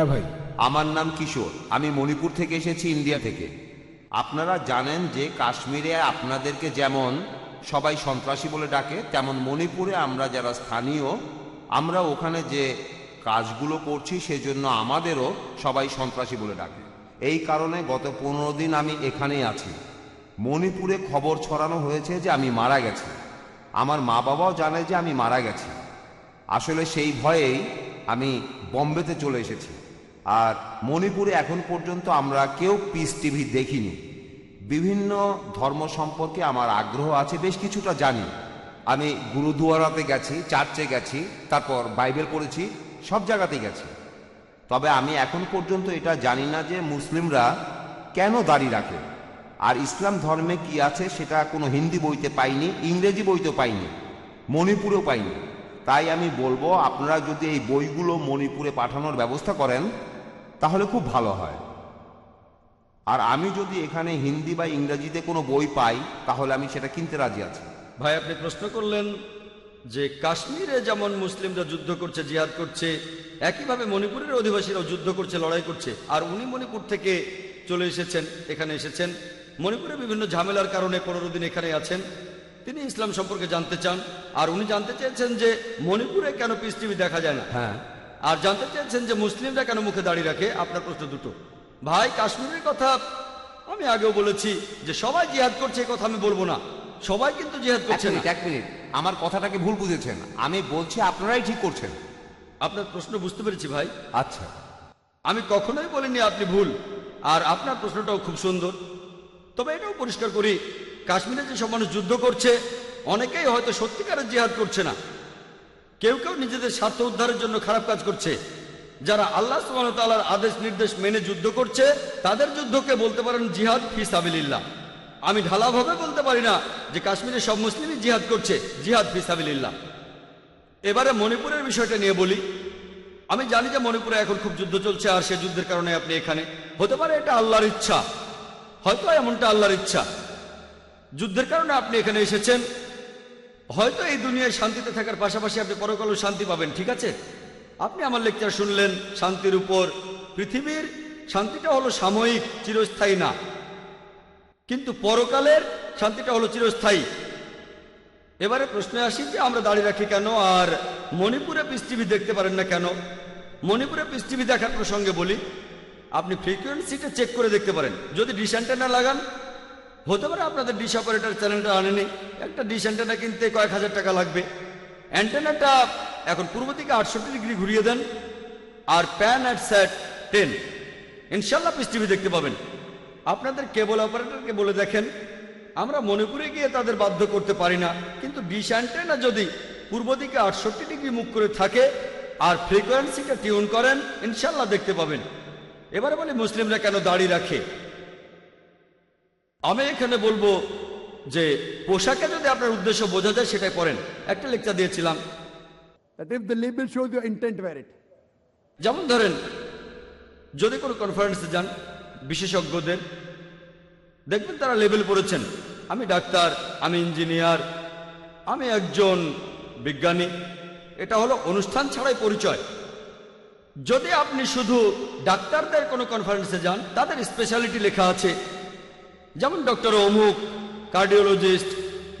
হ্যাঁ ভাই। আমার নাম কিশোর। আমি মণিপুর থেকে এসেছি, ইন্ডিয়া থেকে। আপনারা জানেন যে কাশ্মীরে আপনাদেরকে যেমন সবাই সন্ত্রাসী বলে ডাকে, তেমন মণিপুরে আমরা যারা স্থানীয়, আমরা ওখানে যে কাজগুলো করছি সেজন্য আমাদেরও সবাই সন্ত্রাসী বলে ডাকে। এই কারণে গত পনেরো দিন আমি এখানেই আছি। মণিপুরে খবর ছড়ানো হয়েছে যে আমি মারা গেছি। আমার মা বাবাও জানে যে আমি মারা গেছি। আসলে সেই ভয়েই আমি বম্বেতে চলে এসেছি। আর মণিপুরে এখন পর্যন্ত আমরা কেউ পিস টিভি দেখিনি। বিভিন্ন ধর্ম সম্পর্কে আমার আগ্রহ আছে, বেশ কিছুটা জানি। আমি গুরুদুয়ারাতে গেছি, চার্চে গেছি, তারপর বাইবেল পড়েছি, সব জায়গাতেই গেছি। তবে আমি এখন পর্যন্ত এটা জানি না যে মুসলিমরা কেন দাড়ি রাখে। আর ইসলাম ধর্মে কি আছে সেটা কোনো হিন্দি বইতে পাইনি, ইংরেজি বইতে পাইনি, মণিপুরেও পাইনি। তাই আমি বলব, আপনারা যদি এই বইগুলো মণিপুরে পাঠানোর ব্যবস্থা করেন তাহলে খুব ভালো হয়। আর আমি যদি এখানে হিন্দি বা ইংরেজিতে কোনো বই পাই তাহলে আমি সেটা কিনতে রাজি আছি। ভাই আপনি প্রশ্ন করলেন যে কাশ্মীরে যেমন মুসলিমরা যুদ্ধ করছে জিহাদ করছে একইভাবে মণিপুরের অধিবাসীরাও যুদ্ধ করছে লড়াই করছে। আর উনি মণিপুর থেকে চলে এসেছেন এখানে এসেছেন। মণিপুরে বিভিন্ন ঝামেলার কারণে পনেরো দিন এখানে আছেন। তিনি ইসলাম সম্পর্কে জানতে চান। আর উনি জানতে চেয়েছেন যে মণিপুরে কেন পিস টিভি দেখা যায় না। হ্যাঁ। আর জানতে চেয়েছেন যে মুসলিমরা কেন মুখে দাঁড়িয়ে রাখে? আপনার প্রশ্ন দুটো। ভাই কাশ্মীরের কথা আমি আগেও বলেছি যে সবাই জিহাদ করছে কথা আমি বলব না। সবাই কিন্তু জিহাদ করছে না। এক মিনিট। আমার কথাটাকে ভুল বুঝেছেন। আমি বলছি আপনারাই ঠিক করছেন। আপনার প্রশ্ন বুঝতে পেরেছি ভাই। আচ্ছা। আমি কখনোই বলিনি আপনি ভুল। আর আপনার প্রশ্নটাও খুব সুন্দর। তবে এটাও পরিষ্কার করি কাশ্মীরে যেসব মানুষ যুদ্ধ করছে অনেকেই হয়তো সত্যিকারের জিহাদ করছে না। কেউ কেউ নিজেদের স্বার্থ উদ্ধারের জন্য খারাপ কাজ করছে। যারা আল্লাহ সুবাহতালার আদেশ নির্দেশ মেনে যুদ্ধ করছে, তাদের যুদ্ধকে বলতে পারেন জিহাদ ফি সাবিল্লাহ আমি ঢালাভাবে বলতে পারি না যে কাশ্মীরে সব মুসলিমই জিহাদ করছে, জিহাদ ফি সাবিল্লাহ এবারে মণিপুরের বিষয়টা নিয়ে বলি। আমি জানি যে মণিপুরে এখন খুব যুদ্ধ চলছে আর সে যুদ্ধের কারণে আপনি এখানে। হতে পারে এটা আল্লাহর ইচ্ছা। হয়তো এমনটা আল্লাহর ইচ্ছা। যুদ্ধের কারণে আপনি এখানে এসেছেন। হয়তো এই দুনিয়ায় শান্তিতে থাকার পাশাপাশি আপনি পরকালেও শান্তি পাবেন, ঠিক আছে? আপনি আমার লেকচার শুনলেন, শান্তির উপর। পৃথিবীর শান্তিটা হলো সাময়িক, চিরস্থায়ী না। কিন্তু পরকালের শান্তিটা হলো চিরস্থায়ী। এবারে প্রশ্নে আসি যে আমরা দাঁড়িয়ে রাখি কেন? আর মণিপুরে পিস টিভি দেখতে পারেন না কেন? মণিপুরে পিস টিভি দেখার প্রসঙ্গে বলি, আপনি ফ্রিকোয়েন্সিটা চেক করে দেখতে পারেন। যদি ডিশ অ্যান্টেনা লাগান হতে পারে আপনাদের ডিশ অপারেটর চ্যানেলটা আনেনি। একটা ডিশ অ্যান্টেনা কিনতে কয়েক হাজার টাকা লাগবে। অ্যান্টেনাটা এখন পূর্ব দিকে আটষট্টি ডিগ্রি ঘুরিয়ে দেন, আর প্যান অ্যাট স্যাট টেন ইনশাল্লাহ পিস টিভি দেখতে পাবেন। আপনাদের কেবল অপারেটরকে বলে দেখেন, আমরা মণিপুরে গিয়ে তাদের বাধ্য করতে পারি না। কিন্তু ডিশ অ্যান্টেনা যদি পূর্ব দিকে আটষট্টি ডিগ্রি মুখ করে থাকে, আর ফ্রিকোয়েন্সিটা টিউন করেন ইনশাল্লাহ দেখতে পাবেন। এবারে বলি, মুসলিমরা কেন দাড়ি রাখে? আমি এখানে বলব যে পোশাকে যদি আপনার উদ্দেশ্য বোঝা যায় সেটাই পড়েন। একটা লেকচার দিয়েছিলাম। যেমন ধরেন যদি কোনো কনফারেন্সে যান বিশেষজ্ঞদের দেখবেন তারা লেবেল পড়েছেন। আমি ডাক্তার আমি ইঞ্জিনিয়ার আমি একজন বিজ্ঞানী। এটা হলো অনুষ্ঠান ছাড়াই পরিচয়। যদি আপনি শুধু ডাক্তারদের কোনো কনফারেন্সে যান তাদের স্পেশালিটি লেখা আছে। যেমন ডক্টর অমুক, কার্ডিওলজিস্ট,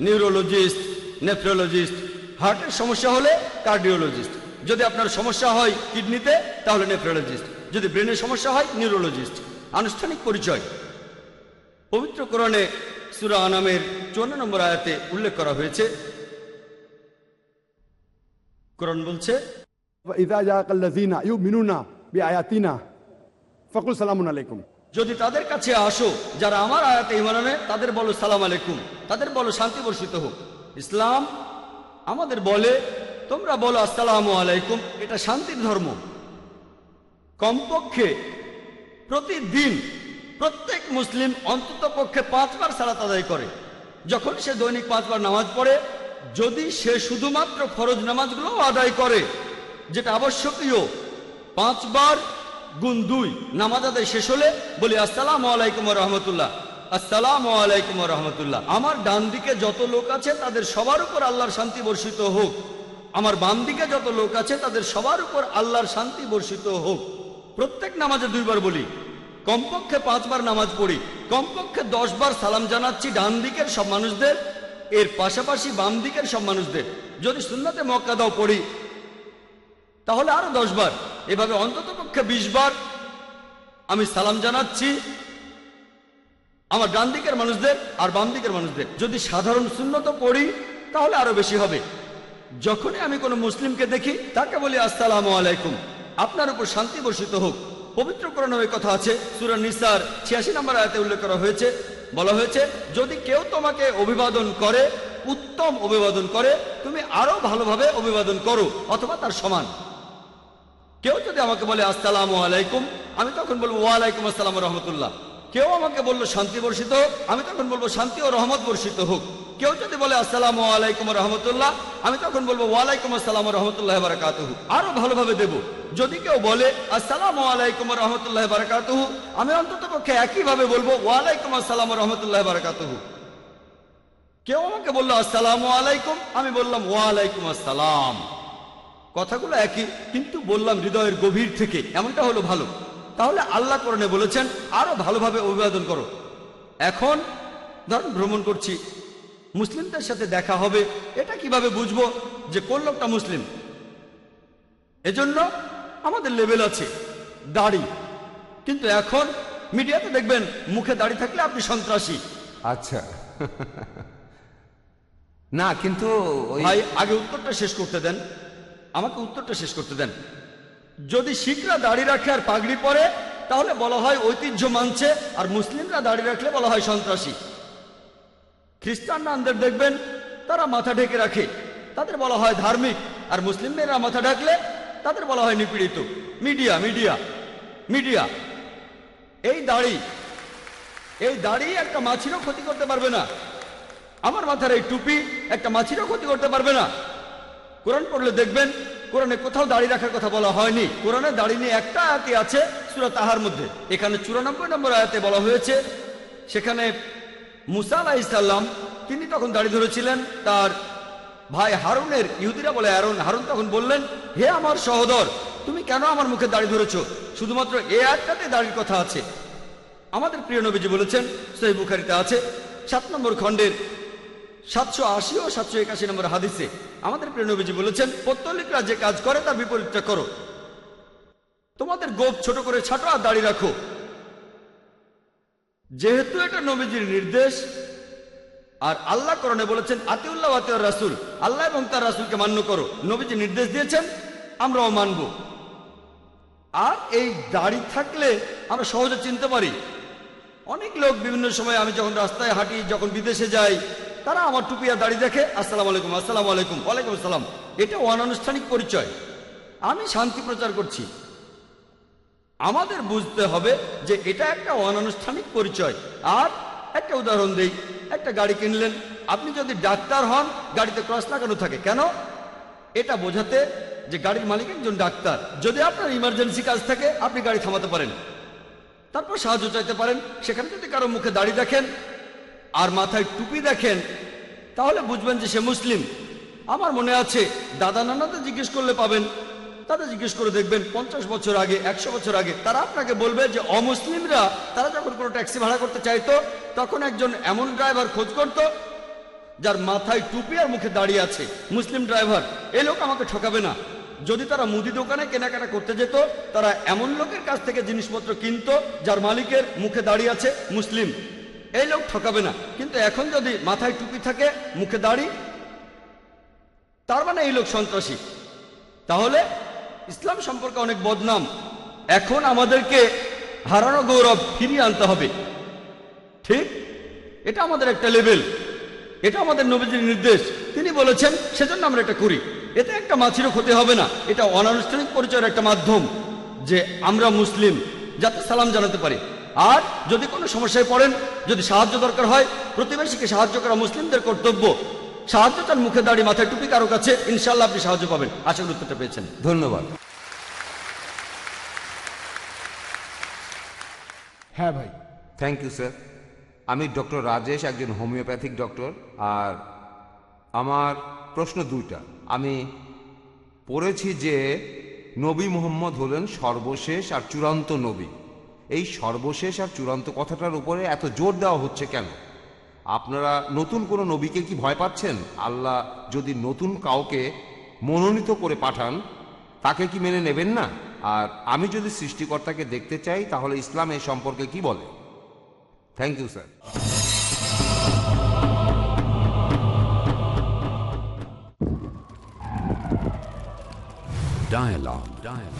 নিউরোলজিস্ট, নেফ্রোলজিস্ট, হার্টের সমস্যা হলে কার্ডিওলজিস্ট। যদি আপনার সমস্যা হয় কিডনিতে, তাহলে নেফ্রোলজিস্ট। যদি ব্রেনের সমস্যা হয়, নিউরোলজিস্ট। আনুষ্ঠানিক পরিচয়। পবিত্র সুরা আনামের চৌন্ন নম্বর আয়াতে উল্লেখ করা হয়েছে। কোরআন বলছে ইদা জাকাল্লাযিনা ইউমিনুনা বিআয়াতিনা, ফাকুল সালামুন আলাইকুম। যদি তাদের কাছে আসো, যারা আমার আয়াতে ইমান আনে, তাদের বলো সালাম আলাইকুম, তাদের বলো শান্তি বর্ষিত হোক। ইসলাম আমাদের বলে, তোমরা বলো আসসালামু আলাইকুম, এটা শান্তির ধর্ম। কমপক্ষে প্রতিদিন প্রত্যেক মুসলিম অন্তত পক্ষে পাঁচবার সালাত আদায় করে। যখন সে দৈনিক পাঁচবার নামাজ পড়ে, যদি সে শুধুমাত্র ফরজ নামাজগুলো আদায় করে, যেটা আবশ্যকীয়, পাঁচবার গুণ দুই। নামাজ আদায় শেষ হলে বলি, আসসালাম আলাইকুম রহমতুল্লাহ। আসসালাম আলাইকুম রহমতুল্লাহ। আমার ডান দিকে যত লোক আছে তাদের সবার উপর আল্লাহর শান্তি বর্ষিত হোক। আমার বাম দিকে যত লোক আছে তাদের সবার উপর আল্লাহর শান্তি বর্ষিত হোক। প্রত্যেক নামাজে দুইবার বলি, কমপক্ষে পাঁচবার নামাজ পড়ি, কমপক্ষে দশ বার সালাম জানাচ্ছি ডান দিকের সব মানুষদের, এর পাশাপাশি বাম দিকের সব মানুষদের। যদি সুন্নাতে মক্কা দাও পড়ি তাহলে আরও দশ বার। এভাবে অন্তত পক্ষে বিশ বার আমি সালাম জানাচ্ছি আমার ডান দিকের মানুষদের আর বাম দিকের মানুষদের। যদি সাধারণ শূন্যত পড়ি, তাহলে আরও বেশি হবে। যখনই আমি কোনো মুসলিমকে দেখি, তাকে বলি, আসসালামু আলাইকুম। আপনার উপর শান্তি বর্ষিত হোক। পবিত্র কোরআনে ওই কথা আছে, সুরা নিসার ছিয়াশি নম্বর আয়াতে উল্লেখ করা হয়েছে। বলা হয়েছে, যদি কেউ তোমাকে অভিবাদন করে, উত্তম অভিবাদন করে, তুমি আরও ভালোভাবে অভিবাদন করো, অথবা তার সমান। কেউ যদি আমাকে বলে, আসসালামু আলাইকুম আমি তখন বলব, ওয়ালাইকুম আসসালাম রহমতুল্লাহ কেউ আমাকে বলল, শান্তি বর্ষিত হোক আমি তখন বলব, শান্তি ও রহমত বর্ষিত হোক কেউ যদি বলে, আসসালাম আলাইকুম রহমতুল্লাহ আমি তখন বলব, ওয়ালাইকুম আসসালাম রহমতুল্লাহ বারাকাতুহু আরও ভালোভাবে দেব। যদি কেউ বলে, আসসালাম আলাইকুম রহমতুল্লাহ বারাকাতুহু আমি অন্তত পক্ষে একইভাবে বলব, ওয়ালাইকুম আসসালাম রহমতুল্লাহ বারাকাতুহু কেউ আমাকে বলল, আসসালামু আলাইকুম আমি বললাম, ওয়ালাইকুম আসসালাম কথাগুলো একই কিন্তু বললাম হৃদয়ের গভীর থেকে এমনটা হলো ভালো। তাহলে আল্লাহ করণে বলেছেন আরও ভালোভাবে অভিবাদন করো। এখন ধরুন ভ্রমণ করছি মুসলিমদের সাথে দেখা হবে এটা কীভাবে বুঝব যে কোন লোকটা মুসলিম? এজন্য আমাদের লেভেল আছে দাড়ি। কিন্তু এখন মিডিয়াতে দেখবেন মুখে দাড়ি থাকলে আপনি সন্ত্রাসী। আচ্ছা। না কিন্তু ভাই আগে উত্তরটা শেষ করতে দেন। আমাকে উত্তরটা শেষ করতে দেন। যদি শিখরা দাড়ি রাখে আর পাগড়ি পরে, তাহলে বলা হয় ঐতিহ্য মানছে, আর মুসলিমরা দাড়ি রাখলে বলা হয় সন্ত্রাসী। খ্রিস্টানদের দেখবেন, তারা মাথা ঢেকে রাখে। তাদের বলা হয় ধার্মিক, আর মুসলিম মেয়েরা মাথা ঢাকলে, তাদের বলা হয় নিপীড়িত। Media media media. এই দাড়ি এই দাড়ি একটা মাছিরও ক্ষতি করতে পারবে না। আমার মাথার এই টুপি একটা মাছিরও ক্ষতি করতে পারবে না। কোরআন পড়লে দেখবেন, কোরআনে কোথাও দাঁড়িয়ে রাখার কথা বলা হয়নি। কোরআনে দাঁড়িয়ে নিয়ে একটা আয়াতে আছে সুরা তাহার মধ্যে। এখানে চুরানব্বই নম্বর আয়াতে বলা হয়েছে, সেখানে মুসা আলাহিসাল্লাম তিনি তখন দাড়ি ধরেছিলেন, তার ভাই হারুনের, ইহুদিরা বলে হারুন হারুন তখন বললেন, হে আমার সহোদর, তুমি কেন আমার মুখে দাড়ি ধরেছ? শুধুমাত্র এ আয়াতটাতে দাড়ির কথা আছে। আমাদের প্রিয় নবীজি বলেছেন সেই বুখারিতে আছে, সাত নম্বর খণ্ডের সাতশো আশি ও সাতশো একাশি নম্বর হাদিসে আমাদের প্রিয় নবীজি বলেছেন, পত্তলিকরা যে কাজ করে তার বিপরীতটা করো। তোমাদের গোপ ছোট করে ছাটো আর দাড়ি রাখো। যেহেতু এটা নবীজির নির্দেশ, আর আল্লাহ করণে বলেছেন, আতিউল্লাহ আতিউর রাসুল। আল্লাহ এবং তার রাসুলকে মান্য করো। নবীজি নির্দেশ দিয়েছেন, আমরাও মানব। আর এই দাড়ি থাকলে আমরা সহজে চিনতে পারি। অনেক লোক বিভিন্ন সময় আমি যখন রাস্তায় হাঁটি, যখন বিদেশে যাই তারা আমার টুপি আর দাড়ি দেখে, আসসালাম আলাইকুম আসসালাম আলাইকুম, ওয়ালাইকুম আসসালাম। এটা অনানুষ্ঠানিক পরিচয়। আমি শান্তি প্রচার করছি। আমাদের বুঝতে হবে যে এটা একটা অনানুষ্ঠানিক পরিচয়। আর একটা উদাহরণ দেই, একটা গাড়ি কিনলেন, আপনি যদি ডাক্তার হন, গাড়িতে ক্রস লাগানো থাকে। কেন? এটা বোঝাতে যে গাড়ির মালিক একজন ডাক্তার। যদি আপনার ইমার্জেন্সি কাজ থাকে, আপনি গাড়ি থামাতে পারেন। তারপর সাহায্য চাইতে পারেন। সেখানে যদি কারও মুখে দাড়ি দেখেন আর মাথায় টুপি দেখেন, তাহলে বুঝবেন যে সে মুসলিম। আমার মনে আছে, দাদা নানাদের জিজ্ঞেস করলে পাবেন। তাদের জিজ্ঞেস করে দেখবেন, পঞ্চাশ বছর আগে, একশো বছর আগে, তারা আপনাকে বলবে যে, অমুসলিমরা, তারা যখন কোনো ট্যাক্সি ভাড়া করতে চাইতো, তখন একজন এমন ড্রাইভার খোঁজ করত, যার মাথায় টুপি আর মুখে দাঁড়িয়ে আছে। মুসলিম ড্রাইভার, এ লোক আমাকে ঠকাবে না। যদি তারা মুদি দোকানে কেনাকাটা করতে যেত, তারা এমন লোকের কাছ থেকে জিনিসপত্র কিনতো, যার মালিকের মুখে দাঁড়িয়ে আছে, মুসলিম। এই লোক ঠকাবে না। কিন্তু এখন যদি মাথায় টুপি থাকে, মুখে দাড়ি, তার মানে এই লোক সন্ত্রাসী। তাহলে ইসলাম সম্পর্কে অনেক বদনাম। এখন আমাদেরকে হারানো গৌরব ফিরিয়ে আনতে হবে। ঠিক? এটা আমাদের একটা লেভেল। এটা আমাদের নবীজির নির্দেশ। তিনি বলেছেন, সেজন্য আমরা এটা করি। এতে একটা মাছিরও ক্ষতি হবে না। এটা অনানুষ্ঠানিক পরিচয়ের একটা মাধ্যম যে আমরা মুসলিম, যাতে সালাম জানাতে পারি। আর যদি কোনো সমস্যায় পড়েন যদি সাহায্য দরকার হয় প্রতিবেশীকে সাহায্য করা মুসলিমদের কর্তব্য। সাহায্য চান মুখে দাঁড়িয়ে মাথায় টুপি কারও কাছে ইনশাল্লাহ আপনি সাহায্য পাবেন। আশা করি উত্তরটা পেয়েছেন। ধন্যবাদ। হ্যাঁ ভাই। থ্যাংক ইউ স্যার আমি ডক্টর রাজেশ একজন হোমিওপ্যাথিক ডক্টর আর আমার প্রশ্ন দুইটা। আমি পড়েছি যে নবী মোহাম্মদ হলেন সর্বশেষ আর চূড়ান্ত নবী। এই সর্বশেষ আর চূড়ান্ত কথাটার উপরে এত জোর দেওয়া হচ্ছে কেন? আপনারা নতুন কোনো নবীকে কি ভয় পাচ্ছেন? আল্লাহ যদি নতুন কাউকে মনোনীত করে পাঠান, তাকে কি মেনে নেবেন না? আর আমি যদি সৃষ্টিকর্তাকে দেখতে চাই, তাহলে ইসলাম এ সম্পর্কে কি বলে? Thank you sir Dialogue. Dialogue.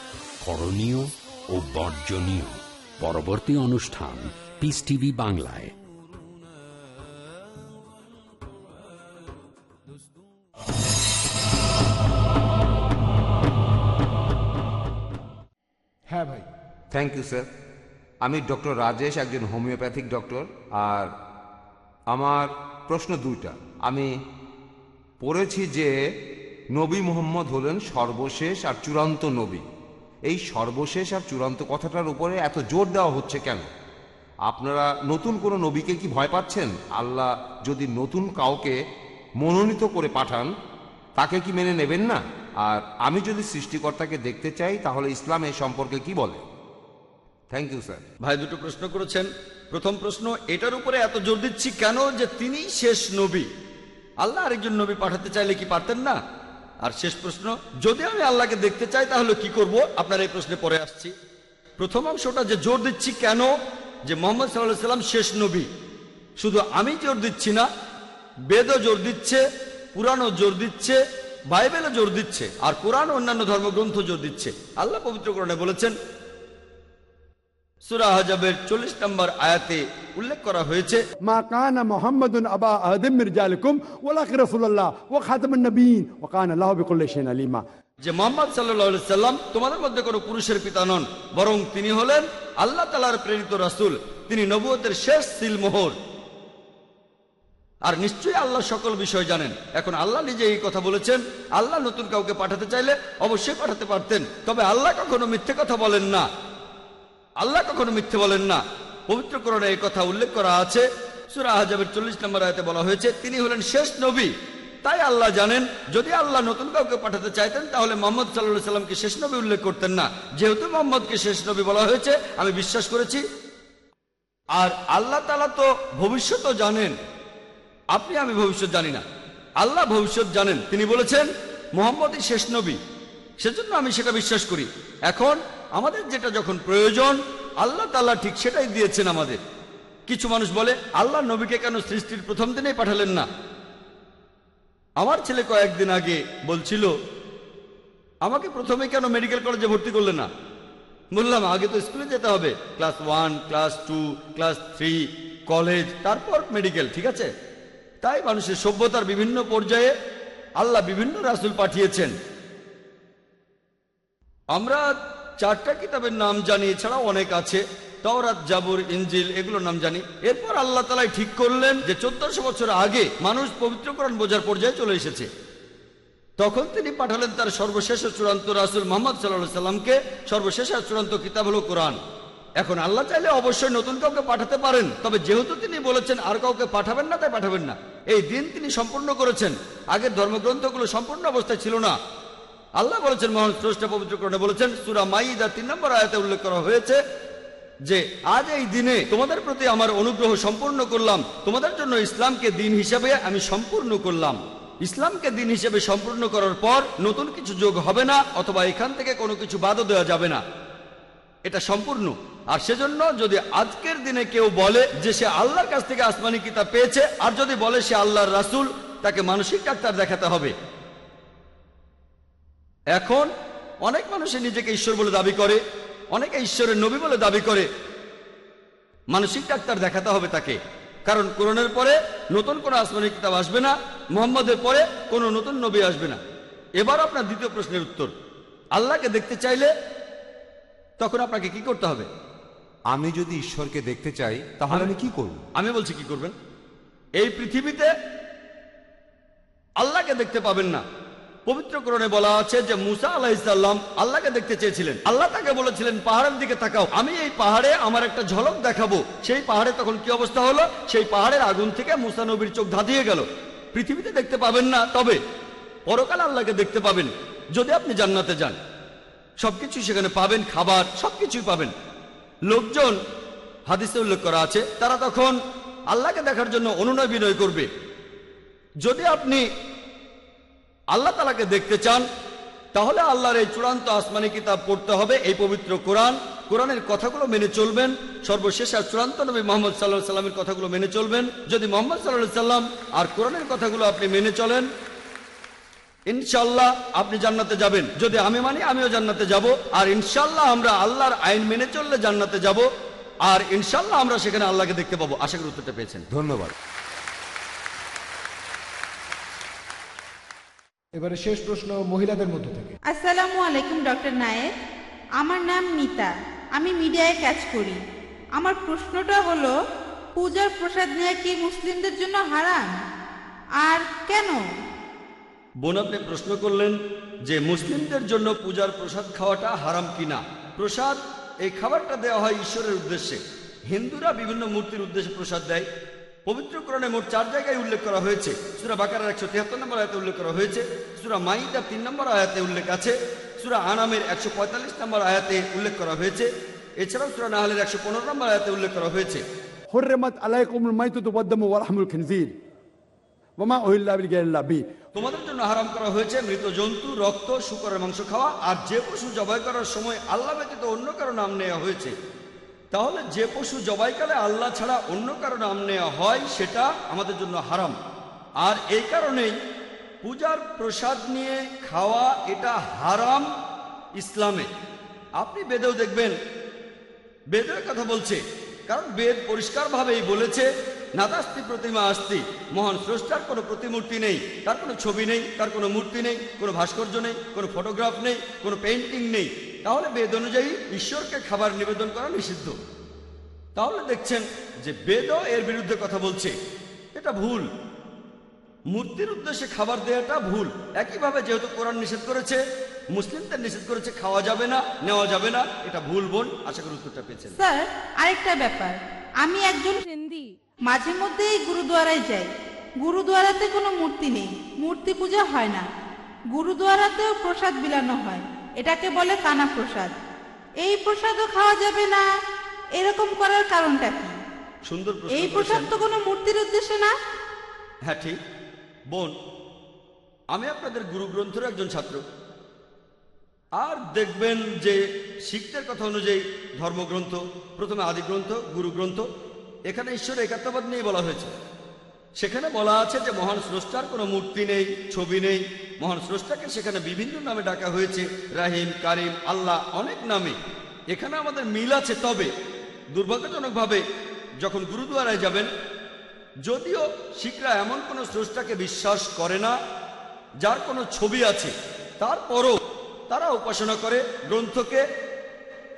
করণীয় ও বর্জনীয়। পরবর্তী অনুষ্ঠান পিস টিভি বাংলায়। হ্যাঁ ভাই। থ্যাংক ইউ স্যার আমি ডক্টর রাজেশ একজন হোমিওপ্যাথিক ডক্টর আর আমার প্রশ্ন দুইটা। আমি পড়েছি যে নবী মোহাম্মদ হলেন সর্বশেষ আর চূড়ান্ত নবী। এই সর্বশেষ আর চূড়ান্ত কথাটার উপরে এত জোর দেওয়া হচ্ছে কেন? আপনারা নতুন কোনো নবীকে কি ভয় পাচ্ছেন? আল্লাহ যদি নতুন কাউকে মনোনীত করে পাঠান, তাকে কি মেনে নেবেন না? আর আমি যদি সৃষ্টিকর্তাকে দেখতে চাই, তাহলে ইসলাম এ সম্পর্কে কি বলে? থ্যাংক ইউ স্যার ভাই দুটো প্রশ্ন করেছেন। প্রথম প্রশ্ন, এটার উপরে এত জোর দিচ্ছি কেন যে তিনি শেষ নবী? আল্লাহ আরেকজন নবী পাঠাতে চাইলে কি পারতেন না? আর শেষ প্রশ্ন, যদি আমি আল্লাহকে দেখতে চাই, তাহলে কি করব? আপনার এই প্রশ্নে পরে আসছি। প্রথম অংশটা যে জোর দিচ্ছি কেন? যে মোহাম্মদ সাল্লাহ সাল্লাম শেষ নবী। শুধু আমি জোর দিচ্ছি না, বেদও জোর দিচ্ছে, পুরাণও জোর দিচ্ছে, বাইবেলও জোর দিচ্ছে, আর কোরআন অন্যান্য ধর্মগ্রন্থ জোর দিচ্ছে। আল্লাহ পবিত্রকরণে বলেছেন সুরা হজবের চল্লিশ নম্বর আয়াতে উল্লেখ করা হয়েছে মা কানা মোহাম্মদুন আবা আদম মির্জালকুম ওলাক রসুল্লাহ ও খাতমুন নবীন ও কান আল্লাহ আলিমা। যে মোহাম্মদ সাল্লাহ সাল্লাম তোমাদের মধ্যে কোন পুরুষের পিতা নন বরং তিনি হলেন আল্লাহ তালার প্রেরিত রাসুল তিনি নবুয়তের শেষ সিলমোহর। আর নিশ্চয়ই আল্লাহ সকল বিষয় জানেন। এখন আল্লাহ নিজে এই কথা বলেছেন আল্লাহ নতুন কাউকে পাঠাতে চাইলে অবশ্যই পাঠাতে পারতেন তবে আল্লাহ কখনো মিথ্যে কথা বলেন না। আল্লাহ কখনো মিথ্যে বলেন না। পবিত্র করণে এই কথা উল্লেখ করা আছে। সুরা আহজাবের চল্লিশ নম্বর আয়তে বলা হয়েছে, তিনি হলেন শেষ নবী। তাই আল্লাহ জানেন, যদি আল্লাহ নতুন কাউকে পাঠাতে চাইতেন, তাহলে মোহাম্মদ সাল্লাহ সাল্লামকে শেষ নবী উল্লেখ করতেন না। যেহেতু মোহাম্মদকে শেষ নবী বলা হয়েছে, আমি বিশ্বাস করেছি। আর আল্লাহ তালা তো ভবিষ্যতও জানেন। আপনি, আমি ভবিষ্যৎ জানি না। আল্লাহ ভবিষ্যৎ জানেন। তিনি বলেছেন, মোহাম্মদই শেষ নবী। সেজন্য আমি সেটা বিশ্বাস করি। এখন আমাদের যেটা যখন প্রয়োজন, আল্লাহ তাল্লাহ ঠিক সেটাই দিয়েছেন আমাদের। কিছু মানুষ বলে, আল্লাহ নবীকে কেন সৃষ্টির প্রথম দিনেই পাঠালেন না? আমার ছেলে কয়েকদিন আগে বলছিল, আমাকে প্রথমে কেন মেডিকেল কলেজে ভর্তি করলেন না? বললাম, আগে তো স্কুলে যেতে হবে। Class one class two class three college তারপর মেডিকেল ঠিক আছে? তাই মানুষের সভ্যতার বিভিন্ন পর্যায়ে আল্লাহ বিভিন্ন রাসুল পাঠিয়েছেন। আমরা চারটা কিতাবের নাম জানি, এছাড়াও অনেক আছে। তাওরাত, জাবুর ইঞ্জিল এগুলোর নাম জানি। এরপর আল্লাহ তালাই ঠিক করলেন যে, চোদ্দশো বছর আগে মানুষ পবিত্রকরণ বোঝার পর্যায়ে চলে এসেছে। তখন তিনি পাঠালেন তার সর্বশেষ চূড়ান্ত রাসুল মোহাম্মদ সাল্লাহ সাল্লামকে। সর্বশেষ চূড়ান্ত কিতাব হলো কোরআন। এখন আল্লাহ চাইলে অবশ্যই নতুন কাউকে পাঠাতে পারেন, তবে যেহেতু তিনি বলেছেন আর কাউকে পাঠাবেন না, তাই পাঠাবেন না। এই দিন তিনি সম্পূর্ণ করেছেন। আগের ধর্মগ্রন্থগুলো সম্পূর্ণ অবস্থায় ছিল না। আল্লাহ বলেছেন, মহান স্রষ্টা পবিত্রকরণে বলেছেন, সুরা মাইদা তিন নম্বর আয়াতে উল্লেখ করা হয়েছে যে, আজ এই দিনে তোমাদের প্রতি আমার অনুগ্রহ সম্পূর্ণ করলাম, তোমাদের জন্য ইসলামকে দিন হিসাবে আমি সম্পূর্ণ করলাম। ইসলামকে দিন হিসেবে সম্পূর্ণ করার পর নতুন কিছু যোগ হবে না, অথবা এখান থেকে কোনো কিছু বাদও দেওয়া যাবে না। এটা সম্পূর্ণ। আর সেজন্য যদি আজকের দিনে কেউ বলে যে সে আল্লাহর কাছ থেকে আসমানি কিতাব পেয়েছে, আর যদি বলে সে আল্লাহর রাসূল, তাকে মানসিক ডাক্তার দেখাতে হবে। এখন অনেক মানুষে নিজেকে ঈশ্বর বলে দাবি করে অনেকে ঈশ্বরের নবী বলে দাবি করে। মানসিক ডাক্তার দেখাতে হবে তাকে। কারণ কোরআনের পরে নতুন কোনো আসমানি কিতাব আসবে না মোহাম্মদের পরে কোনো নতুন নবী আসবে না। এবার আপনার দ্বিতীয় প্রশ্নের উত্তর। আল্লাহকে দেখতে চাইলে তখন আপনাকে কি করতে হবে? আমি যদি ঈশ্বরকে দেখতে চাই তাহলে আমি কি করব? আমি বলছি কি করবেন? এই পৃথিবীতে আল্লাহকে দেখতে পাবেন না। পবিত্র করণে বলা আছে যে মুসা আলাহিসাল্লাম আল্লাহকে দেখতে চেয়েছিলেন। আল্লাহ তাকে বলেছিলেন, পাহাড়ের দিকে তাকাও। আমি এই পাহাড়ে আমার একটা ঝলক দেখাবো। সেই পাহাড়ে তখন কি অবস্থা হলো? সেই পাহাড়ের আগুন থেকে মুসা নবীর চোখ ধাঁধিয়ে গেল। পৃথিবীতে দেখতে পাবেন না, তবে পরকাল আল্লাহকে দেখতে পাবেন, যদি আপনি জান্নাতে যান। সবকিছু সেখানে পাবেন, খাবার, সবকিছুই পাবেন। লোকজন, হাদিসে উল্লেখ করা আছে, তারা তখন আল্লাহকে দেখার জন্য অনুনয় বিনয় করবে। যদি আপনি আল্লাহ তালাকে দেখতে চান, তাহলে আল্লাহর এই চূড়ান্ত আসমানি কিতাব পড়তে হবে, এই পবিত্র কোরআন। কোরআনের কথাগুলো মেনে চলবেন, সর্বশেষ আর চূড়ান্ত নবী মোহাম্মদ সাল্লাহ সাল্লামের কথাগুলো মেনে চলবেন। যদি মোহাম্মদ সাল্লাহ সাল্লাম আর কোরআনের কথাগুলো আপনি মেনে চলেন ইনশাল্লাহ আপনি জান্নাতে যাবেন। যদি আমি মানি, আমিও জান্নাতে যাব। আর ইনশাল্লাহ আমরা আল্লাহর আইন মেনে চললে জান্নাতে যাব। আর ইনশাল্লাহ আমরা সেখানে আল্লাহকে দেখতে পাবো। আশা করি উত্তরটা পেয়েছেন। ধন্যবাদ। এবারে শেষ প্রশ্ন মহিলাদের মধ্য থেকে। আসসালামু আলাইকুম ডক্টর নায়েক। আমার নাম মিতা। আমি মিডিয়ায় কাজ করি। আমার প্রশ্নটা হলো পূজার প্রসাদ নেওয়া কি মুসলিমদের জন্য হারাম? আর কেন? বোন আপনি প্রশ্ন করলেন যে মুসলিমদের জন্য পূজার প্রসাদ খাওয়াটা হারাম কিনা। প্রসাদ এই খাবারটা দেওয়া হয় ঈশ্বরের উদ্দেশ্যে। হিন্দুরা বিভিন্ন মূর্তির উদ্দেশ্যে প্রসাদ দেয়। পবিত্রকরণে মোট চার জায়গায় উল্লেখ করা হয়েছে। সুরা বাকার একশো তিয়াত্তর নম্বর আয়াতে উল্লেখ করা হয়েছে। সুরা মাইদা তিন নম্বর আয়াতে উল্লেখ আছে। সুরা আনামের একশো পঁয়তাল্লিশ নম্বর আয়াতে উল্লেখ করা হয়েছে। এছাড়াও সুরা নাহালের একশো পনেরো নম্বর আয়াতে উল্লেখ করা হয়েছে। তোমাদের জন্য করা হয়েছে মৃত জন্তু রক্ত শূকরের মাংস খাওয়া আর যে পশু জবাই করার সময় আল্লাহ ব্যতীত অন্য কারও নাম নেওয়া হয়েছে। তাহলে যে পশু জবাইকালে আল্লাহ ছাড়া অন্য কারও নাম নেওয়া হয়, সেটা আমাদের জন্য হারাম। আর এই কারণেই পূজার প্রসাদ নিয়ে খাওয়া এটা হারাম ইসলামে। আপনি বেদেও দেখবেন বেদের কথা বলছে, কারণ বেদ পরিষ্কারভাবেই বলেছে, নাদাস্তি প্রতিমা আস্তি, মহান স্রষ্টার কোনো প্রতিমূর্তি নেই, তার কোনো ছবি নেই, তার কোনো মূর্তি নেই, কোনো ভাস্কর্য নেই, কোনো ফটোগ্রাফ নেই, কোনো পেন্টিং নেই। তাহলে বেদ অনুযায়ী ঈশ্বরকে খাবার নিবেদন করা নিষিদ্ধ। তাহলে দেখছেন যে বেদও এর বিরুদ্ধে কথা বলছে। এটা ভুল। মূর্তির উদ্দেশ্যে খাবার দেওয়াটা ভুল। একইভাবে যেহেতু কোরআন নিষেধ করেছে, মুসলিমদের নিষেধ করেছে, খাওয়া যাবে না, নেওয়া যাবে না, এটা ভুল বোন, আশা করি উত্তরটা পেয়েছেন। স্যার, আরেকটা ব্যাপার। আমি একজন হিন্দি। মাঝে মধ্যেই গুরুদুয়ারায় যাই। গুরুদুয়ারাতে কোনো মূর্তি নেই। মূর্তি পূজা হয় না। গুরুদুয়ারাতেও প্রসাদ বিলানো হয়। এটাকে বলে কানা প্রসাদ। এই প্রসাদও খাওয়া যাবে না। এরকম করার কারণটা কি? সুন্দর এই প্রসাদ তো কোনো মূর্তির উদ্দেশ্যে না। হ্যাঁ ঠিক। বোন আমি আপনাদের গুরু গ্রন্থের একজন ছাত্র। আর দেখবেন যে শিখদের কথা অনুযায়ী ধর্মগ্রন্থ প্রথমে আদি গ্রন্থ গুরু এখানে ঈশ্বর একাত্মবাদ নিয়ে বলা হয়েছে। সেখানে বলা আছে যে মহান স্রষ্টার কোনো মূর্তি নেই, ছবি নেই। মহান স্রষ্টাকে সেখানে বিভিন্ন নামে ডাকা হয়েছে। রাহিম, কারিম, আল্লাহ অনেক নামে। এখানে আমাদের মিল আছে তবে দুর্ভাগ্যজনকভাবে যখন গুরুদুয়ারায় যাবেন, যদিও শিখরা এমন কোনো স্রষ্টাকে বিশ্বাস করে না, যার কোনো ছবি আছে। তারপরও তারা উপাসনা করে, গ্রন্থকে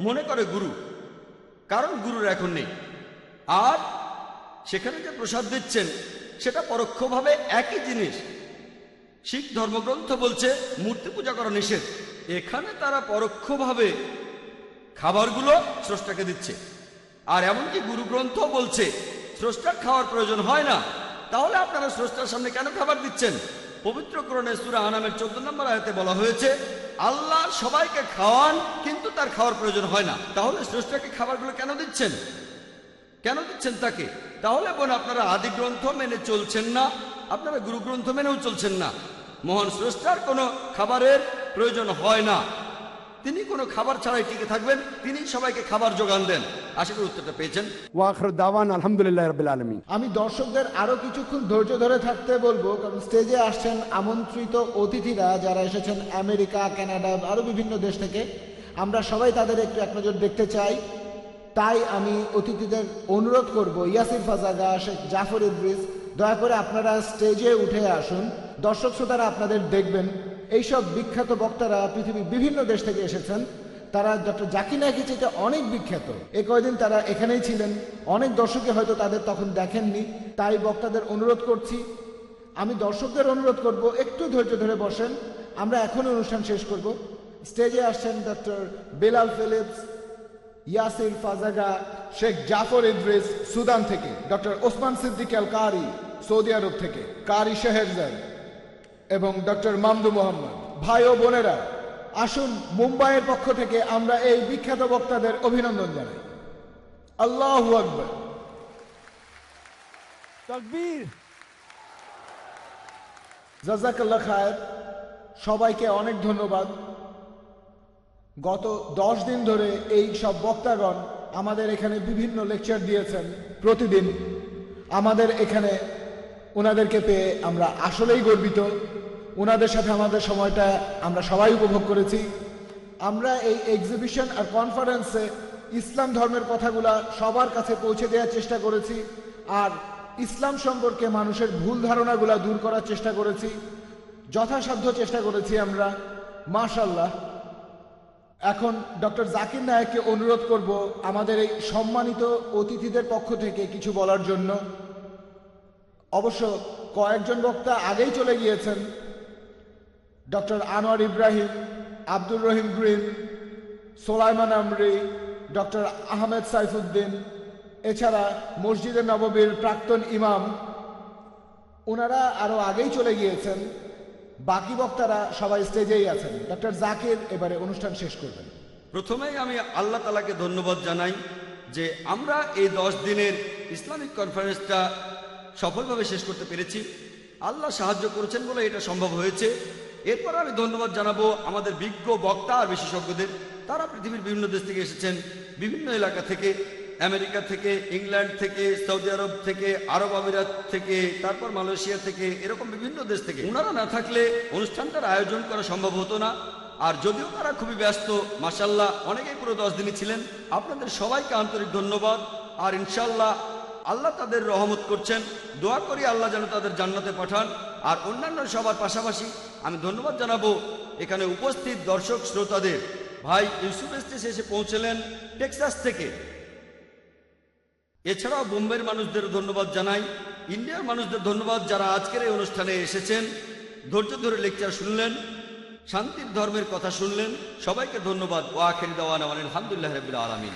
মনে করে গুরু, কারণ গুরুর এখন নেই। আর সেখানে যে প্রসাদ দিচ্ছেন সেটা পরোক্ষভাবে একই জিনিস। শিখ ধর্মগ্রন্থ বলছে, মূর্তি পূজা করা নিষেধ। এখানে তারা পরোক্ষভাবে খাবারগুলো স্রষ্টাকে দিচ্ছে। আর এমনকি গুরুগ্রন্থ বলছে, স্রষ্টার খাওয়ার প্রয়োজন হয় না। তাহলে আপনারা স্রষ্টার সামনে কেন খাবার দিচ্ছেন? পবিত্র করণে সুরা আনামের চোদ্দ নম্বর আয়াতে বলা হয়েছে, আল্লাহ সবাইকে খাওয়ান, কিন্তু তার খাওয়ার প্রয়োজন হয় না। তাহলে স্রষ্টাকে খাবারগুলো কেন দিচ্ছেন? কেন দিচ্ছেন তাকে? তাহলে বোন আপনারা আদি গ্রন্থ মেনে চলছেন না আপনারা গুরু গ্রন্থ মেনেও চলছেন না। মহান স্রষ্টার কোনো খাবারের প্রয়োজন হয় না। তিনি কোনো খাবার ছাড়াই টিকে থাকবেন তিনি সবাইকে খাবার যোগান দেন। আশা করি উত্তরটা পেয়েছেন। ওয়াখর দাওয়ান আলহামদুলিল্লাহ রাব্বিল আলামিন। আমি দর্শকদের আরও কিছুক্ষণ ধৈর্য ধরে থাকতে বলব কারণ স্টেজে আসছেন আমন্ত্রিত অতিথিরা যারা এসেছেন আমেরিকা কানাডা আরও বিভিন্ন দেশ থেকে। আমরা সবাই তাদের একটু এক নজর দেখতে চাই। তাই আমি অতিথিদের অনুরোধ করব, Yasir Fazaga Sheikh Jafar Idris, দয়া করে আপনারা স্টেজে উঠে আসুন। দর্শক শ্রোতারা আপনাদের দেখবেন, এইসব বিখ্যাত বক্তারা পৃথিবীর বিভিন্ন দেশ থেকে এসেছেন। তারা ডক্টর জাকির নায়কের চেয়ে অনেক বিখ্যাত। এ কয়দিন তারা এখানেই ছিলেন। অনেক দর্শকে হয়তো তাদের তখন দেখেননি। তাই বক্তাদের অনুরোধ করছি। আমি দর্শকদের অনুরোধ করব, একটু ধৈর্য ধরে বসেন। আমরা এখন অনুষ্ঠান শেষ করব। স্টেজে আসছেন doctor Bilal Philips Yasir Fazaga Sheikh Jafar Idris Sudan থেকে doctor Osman Siddiq Al Qari Saudi Arabia থেকে কারি শেহেরজাদ এবং ডক্টর মামদু মোহাম্মদ। ভাই ও বোনেরা আসুন মুম্বাইয়ের পক্ষ থেকে আমরা এই বিখ্যাত বক্তাদের অভিনন্দন জানাই। আল্লাহ আকবর। তকবীর। জাজাকাল্লা খায়ের সবাইকে অনেক ধন্যবাদ। গত দশ দিন ধরে এই সব বক্তাগণ আমাদের এখানে বিভিন্ন লেকচার দিয়েছেন প্রতিদিন। আমাদের এখানে ওনাদেরকে পেয়ে আমরা আসলেই গর্বিত। ওনাদের সাথে আমাদের সময়টা আমরা সবাই উপভোগ করেছি। আমরা এই এক্সিবিশন আর কনফারেন্সে ইসলাম ধর্মের কথাগুলা সবার কাছে পৌঁছে দেওয়ার চেষ্টা করেছি আর ইসলাম সম্পর্কে মানুষের ভুল ধারণাগুলা দূর করার চেষ্টা করেছি। যথাসাধ্য চেষ্টা করেছি আমরা। মাশাল্লাহ এখন ডক্টর জাকির নায়ককে অনুরোধ করব আমাদের এই সম্মানিত অতিথিদের পক্ষ থেকে কিছু বলার জন্য। অবশ্য কয়েকজন বক্তা আগেই চলে গিয়েছেন। Doctor Anwar Ibrahim, Abdur Rahim Green, সোলাইমান আমরি, ডক্টর আহমেদ সাইফুদ্দিন, এছাড়া মসজিদে নববীর প্রাক্তন ইমাম। ওনারা আরও আগেই চলে গিয়েছেন। বাকি বক্তারা সবাই স্টেজেই আছেন। ডক্টর জাকির এবারে অনুষ্ঠান শেষ করবেন। প্রথমেই আমি আল্লাহ তালাকে ধন্যবাদ জানাই যে আমরা এই দশ দিনের ইসলামিক কনফারেন্সটা সফলভাবে শেষ করতে পেরেছি। আল্লাহ সাহায্য করেছেন বলে এটা সম্ভব হয়েছে। এরপর আমি ধন্যবাদ জানাব আমাদের বিজ্ঞ বক্তা আর বিশেষজ্ঞদের। তারা পৃথিবীর বিভিন্ন দেশ থেকে এসেছেন, বিভিন্ন এলাকা থেকে। আমেরিকা থেকে, ইংল্যান্ড থেকে, সৌদি আরব থেকে, আরব আমিরাত থেকে, তারপর মালয়েশিয়া থেকে, এরকম বিভিন্ন দেশ থেকে। ওনারা না থাকলে অনুষ্ঠানটার আয়োজন করা সম্ভব হতো না। আর যদিও তারা খুবই ব্যস্ত মাসাল্লাহ অনেকেই পুরো দশ দিনই ছিলেন। আপনাদের সবাইকে আন্তরিক ধন্যবাদ। আর ইনশাল্লাহ আল্লাহ তাদের রহমত করছেন। দোয়া করি আল্লাহ যেন তাদের জান্নাতে পাঠান। আর অন্যান্য সবার পাশাপাশি আমি ধন্যবাদ জানাব এখানে উপস্থিত দর্শক, শ্রোতাদের। ভাই, ইউসুফ এসে পৌঁছলেন টেক্সাস থেকে। এছাড়াও বোম্বের মানুষদের ধন্যবাদ জানাই, ইন্ডিয়ার মানুষদের ধন্যবাদ যারা আজকের এই অনুষ্ঠানে এসেছেন। ধৈর্য ধরে লেকচার শুনলেন, শান্তির ধর্মের কথা শুনলেন। সবাইকে ধন্যবাদ। ও আখেরি দেওয়ান আলহামদুলিল্লাহ রবিল আলমিন।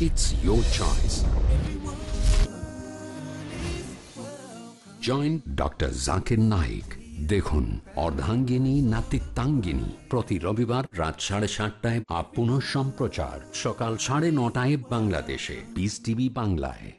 it's your choice. Join doctor Zakir Naik দেখুন অর্ধাঙ্গিনী, নাতিত্বাঙ্গিনী। প্রতি রবিবার রাত সাড়ে সাতটায় আপ সম্প্রচার। সকাল সাড়ে নটায় বাংলাদেশে। বিস টিভি বাংলায়।